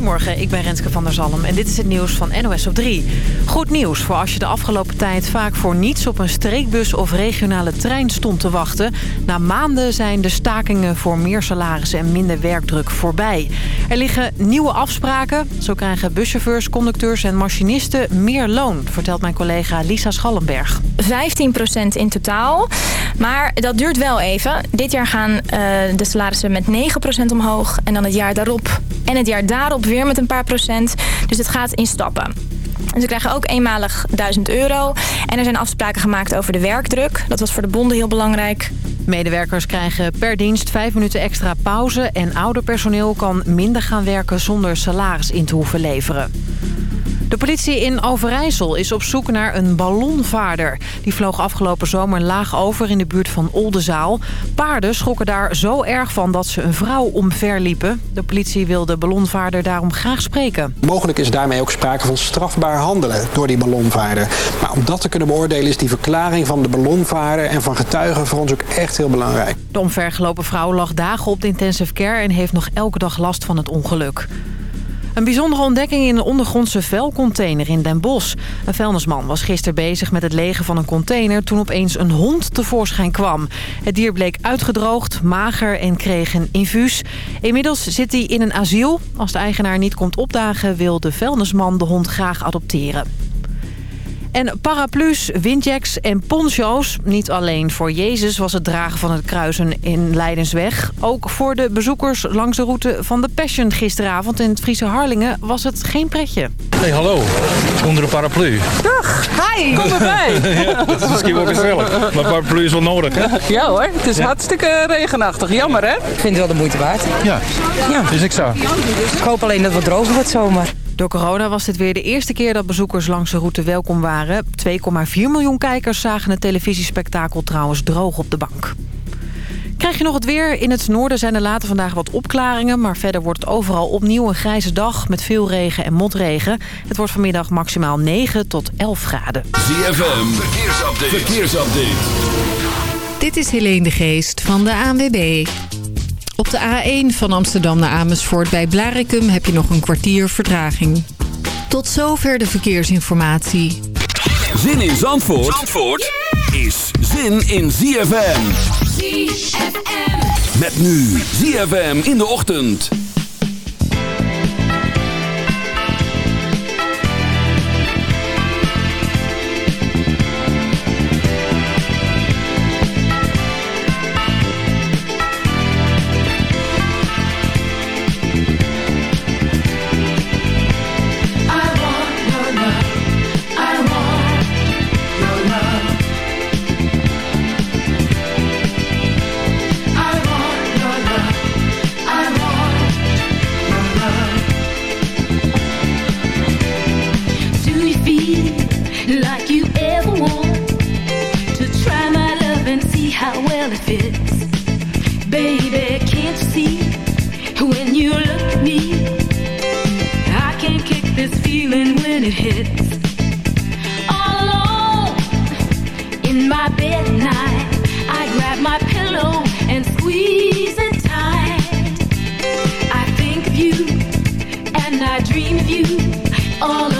Goedemorgen, ik ben Renske van der Zalm en dit is het nieuws van NOS op 3. Goed nieuws voor als je de afgelopen tijd vaak voor niets op een streekbus of regionale trein stond te wachten. Na maanden zijn de stakingen voor meer salarissen en minder werkdruk voorbij. Er liggen nieuwe afspraken. Zo krijgen buschauffeurs, conducteurs en machinisten meer loon, vertelt mijn collega Lisa Schallenberg. 15% in totaal. Maar dat duurt wel even. Dit jaar gaan uh, de salarissen met 9% omhoog en dan het jaar daarop en het jaar daarop weer met een paar procent. Dus het gaat in stappen. ze krijgen ook eenmalig 1000 euro. En er zijn afspraken gemaakt over de werkdruk. Dat was voor de bonden heel belangrijk. Medewerkers krijgen per dienst 5 minuten extra pauze... en ouder personeel kan minder gaan werken zonder salaris in te hoeven leveren. De politie in Overijssel is op zoek naar een ballonvaarder. Die vloog afgelopen zomer laag over in de buurt van Oldenzaal. Paarden schrokken daar zo erg van dat ze een vrouw omverliepen. De politie wil de ballonvaarder daarom graag spreken. Mogelijk is daarmee ook sprake van strafbaar handelen door die ballonvaarder. Maar om dat te kunnen beoordelen is die verklaring van de ballonvaarder en van getuigen voor ons ook echt heel belangrijk. De omvergelopen vrouw lag dagen op de intensive care en heeft nog elke dag last van het ongeluk. Een bijzondere ontdekking in een ondergrondse vuilcontainer in Den Bosch. Een vuilnisman was gisteren bezig met het legen van een container... toen opeens een hond tevoorschijn kwam. Het dier bleek uitgedroogd, mager en kreeg een infuus. Inmiddels zit hij in een asiel. Als de eigenaar niet komt opdagen... wil de vuilnisman de hond graag adopteren. En paraplu's, windjacks en poncho's. Niet alleen voor Jezus was het dragen van het kruisen in Leidensweg. Ook voor de bezoekers langs de route van de Passion gisteravond in het Friese Harlingen was het geen pretje. Hey, hallo. Onder de paraplu. Dag. Hi. Kom erbij. ja, dat is misschien wel gezellig. Maar paraplu is wel nodig, hè? Ja hoor. Het is hartstikke regenachtig. Jammer, hè? Ik vind het wel de moeite waard. Ja. Ja. Is ik zo. Ik hoop alleen dat het droger wordt zomer. Door corona was dit weer de eerste keer dat bezoekers langs de route welkom waren. 2,4 miljoen kijkers zagen het televisiespektakel trouwens droog op de bank. Krijg je nog het weer? In het noorden zijn er later vandaag wat opklaringen... maar verder wordt het overal opnieuw een grijze dag met veel regen en motregen. Het wordt vanmiddag maximaal 9 tot 11 graden. ZFM, verkeersupdate. verkeersupdate. Dit is Helene de Geest van de ANWB. Op de A1 van Amsterdam naar Amersfoort bij Blarikum heb je nog een kwartier vertraging. Tot zover de verkeersinformatie. Zin in Zandvoort, Zandvoort is zin in ZFM. ZFM. Met nu ZFM in de ochtend. dream of you. All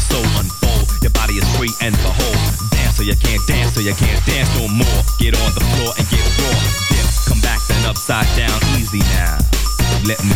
Soul unfold. Your body is free and behold. Dance so you can't dance, so you can't dance no more. Get on the floor and get raw. Dip, come back then upside down. Easy now. Let me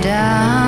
down.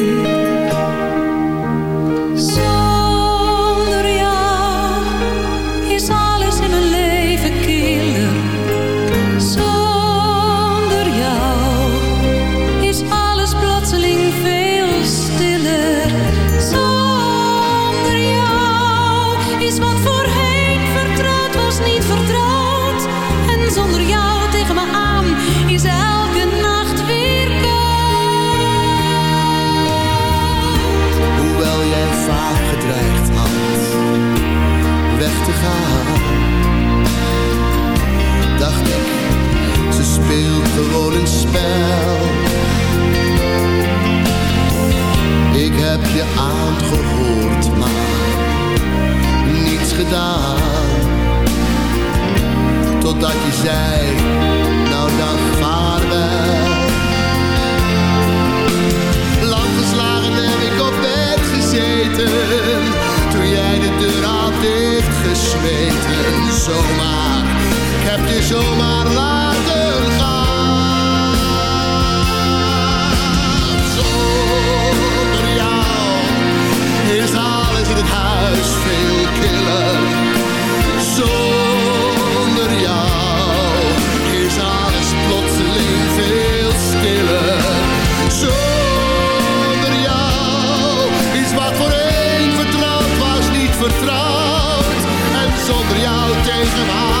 dat je zei, nou dan vaarwel. Lang geslagen heb ik op bed gezeten, toen jij de deur had dichtgesmeten. Zomaar, ik heb je zomaar laten praise the Lord.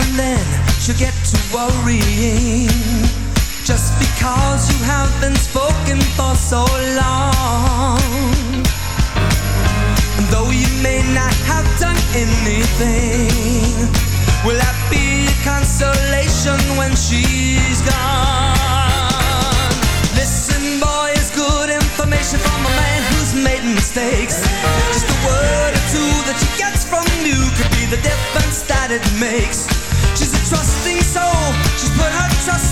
And then she'll get to worrying. Just because you haven't spoken for so long. And though you may not have done anything, will that be consolation when she's gone? Listen, boy, it's good information from a man who's made mistakes. Just a word or two that she gets from you could be the difference that it makes.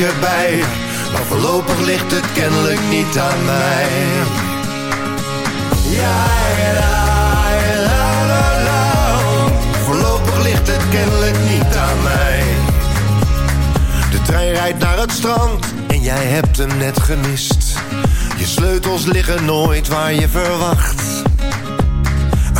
Maar voorlopig ligt het kennelijk niet aan mij. Ja, la, la, la, la. Voorlopig ligt het kennelijk niet aan mij. De trein rijdt naar het strand en jij hebt hem net gemist. Je sleutels liggen nooit waar je verwacht.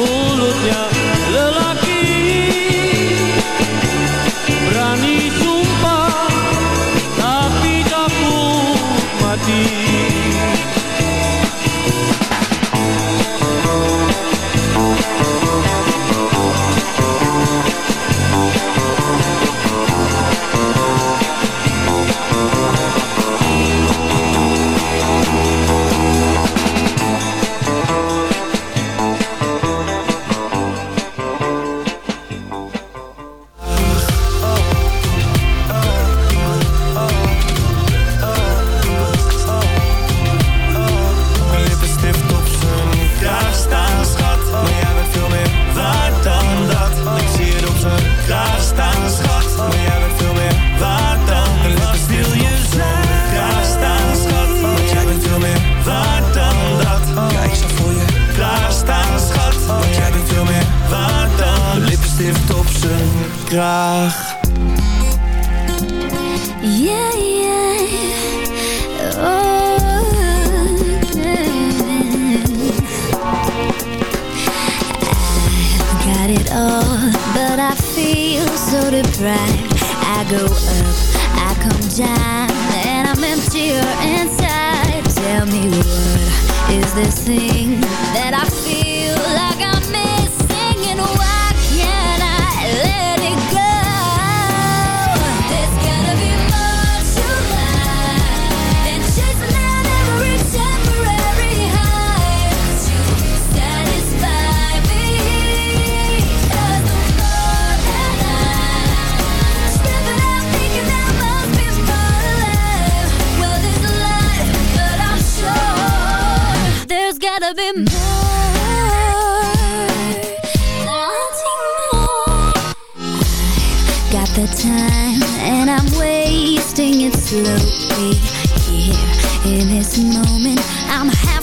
pulo tchau. Slowly Here in this moment. I'm halfway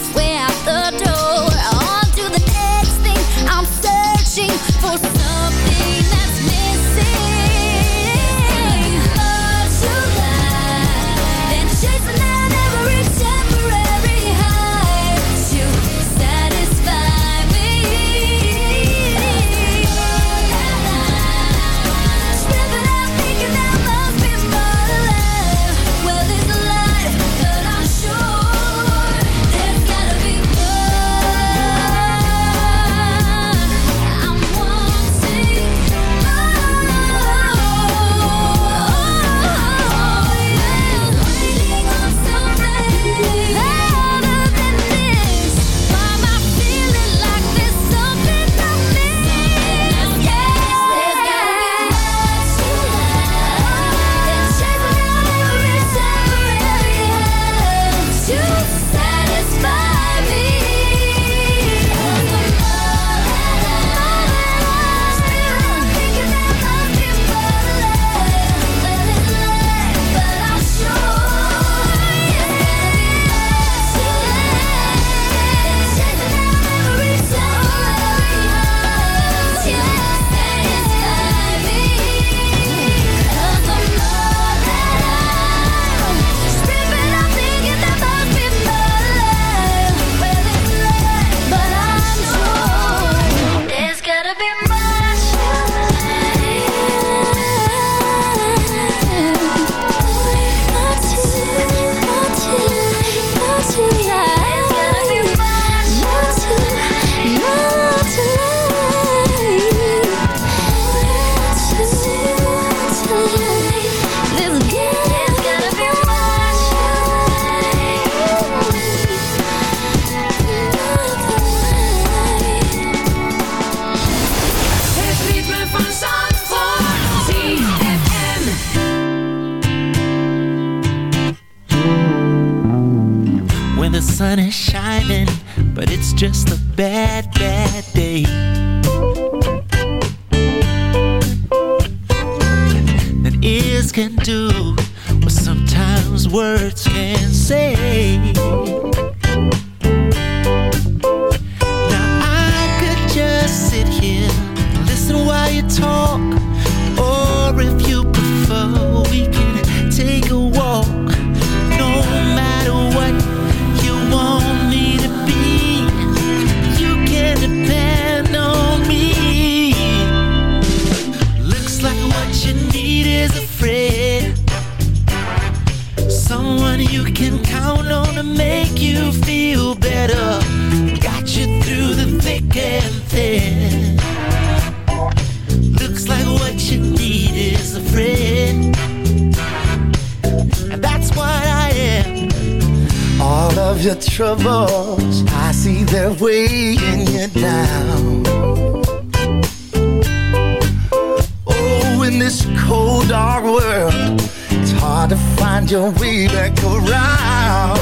way back around.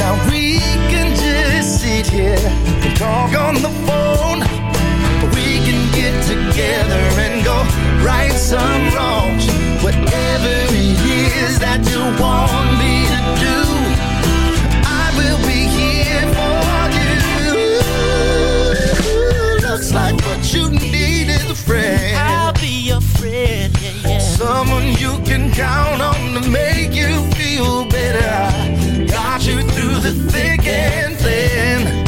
Now we can just sit here and talk on the phone. We can get together and go right some wrongs. Whatever it is that you want me to do, I will be here for you. Looks like what you need is a friend. I'll be your friend. Someone you can count on to make you feel better. Got you through the thick and thin.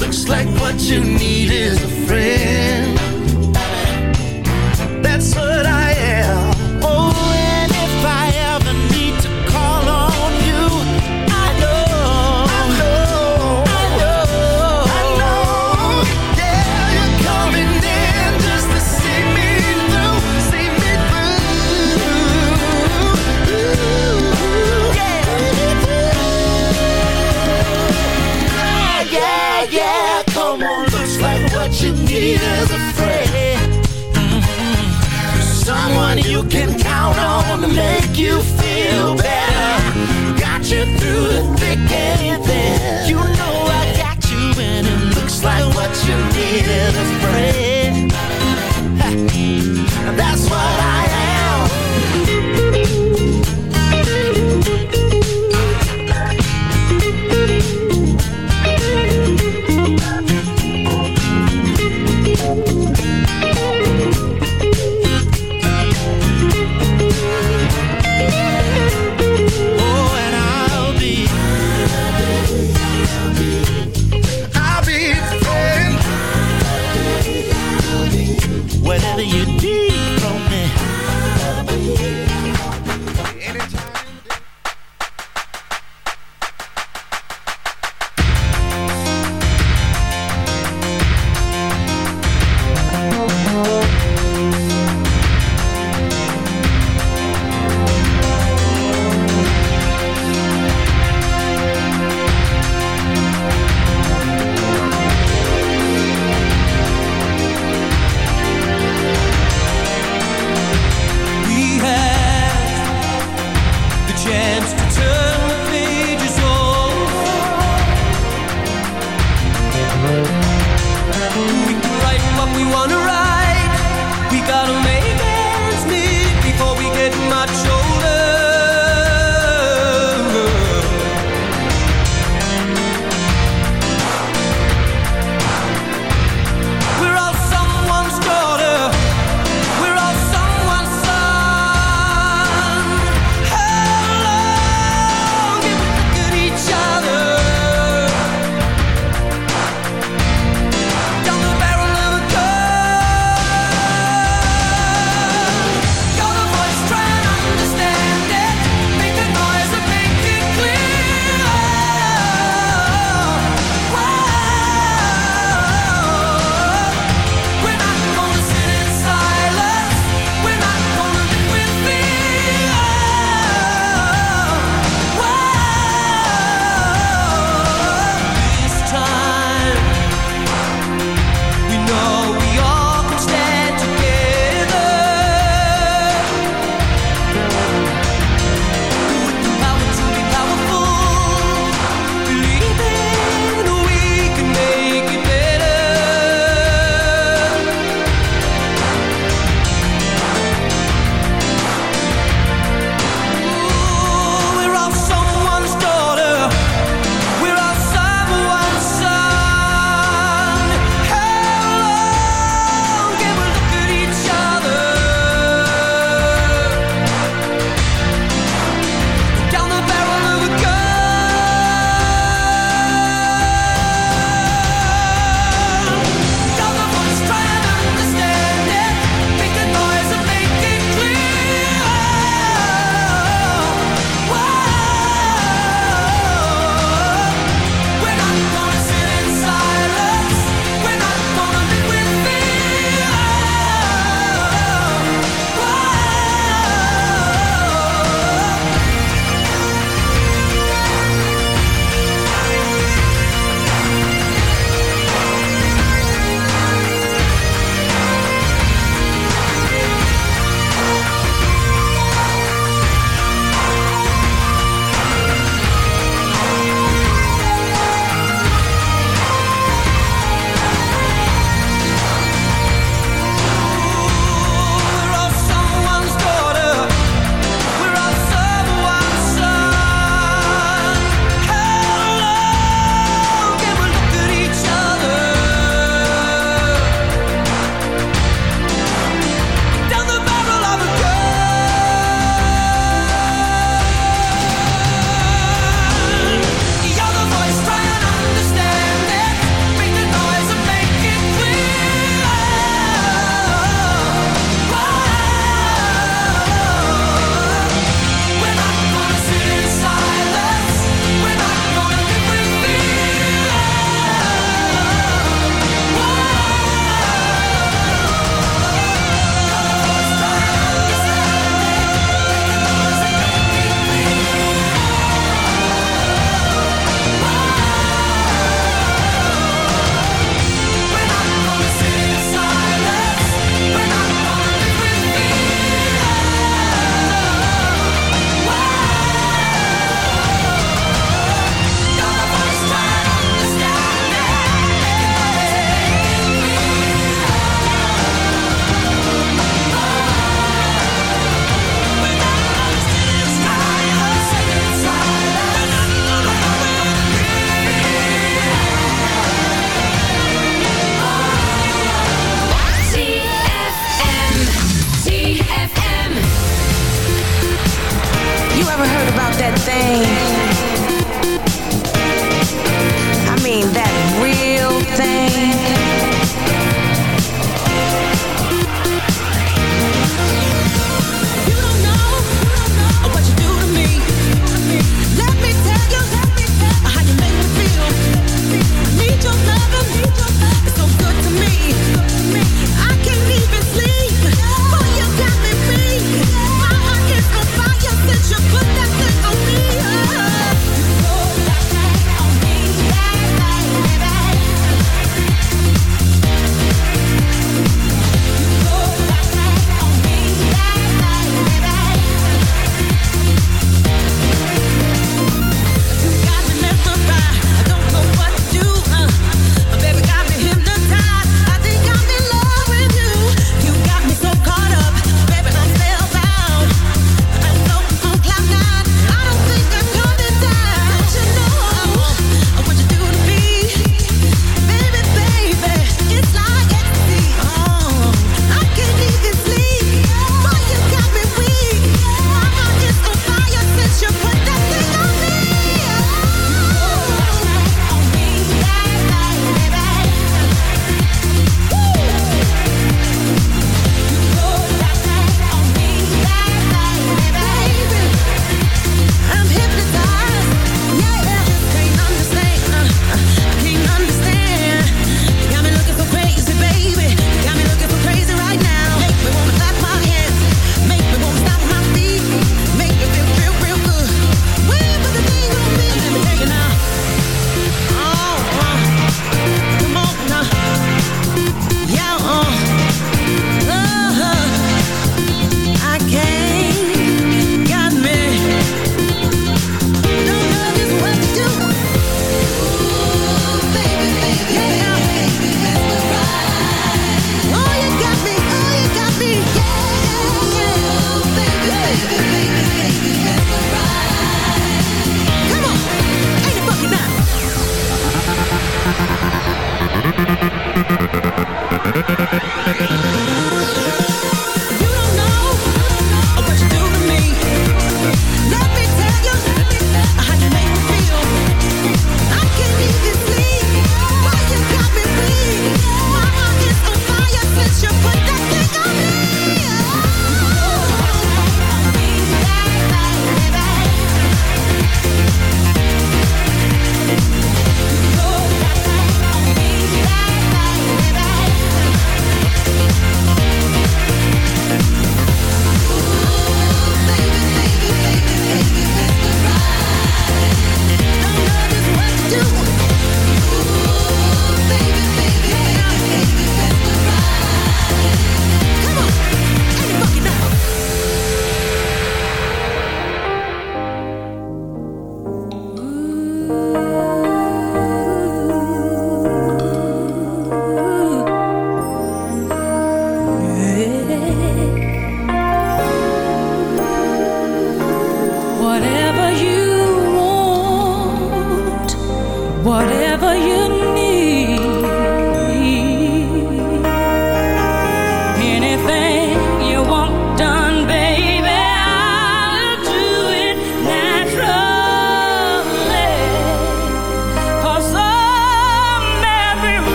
Looks like what you need is a friend. You feel better. Got you through the thick and thin. You know I got you, and it looks like what you need is a friend. That's what I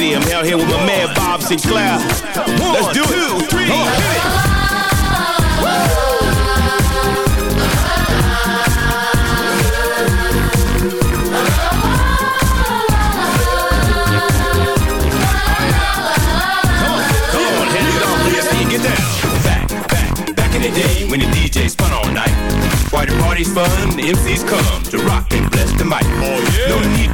and Diggity. I'm out here with my man Bob Sinclar. Let's do it. Two, three, hit it. Come on, hands on, let's see you get down. Back, back, back in the day when the DJ spun all night. Why the party's fun, the MCs come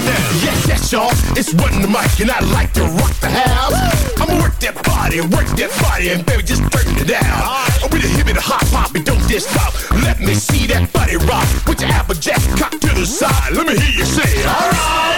come on and get down. Yes, yes, y'all. It's running the mic, and I like to rock the house. I'ma work that body, work that body, and baby, just turn it down. And with a hip and a hop hop, and don't diss stop. Let me see that body rock. Put your applejack cock to the side. Let me hear you say, alright.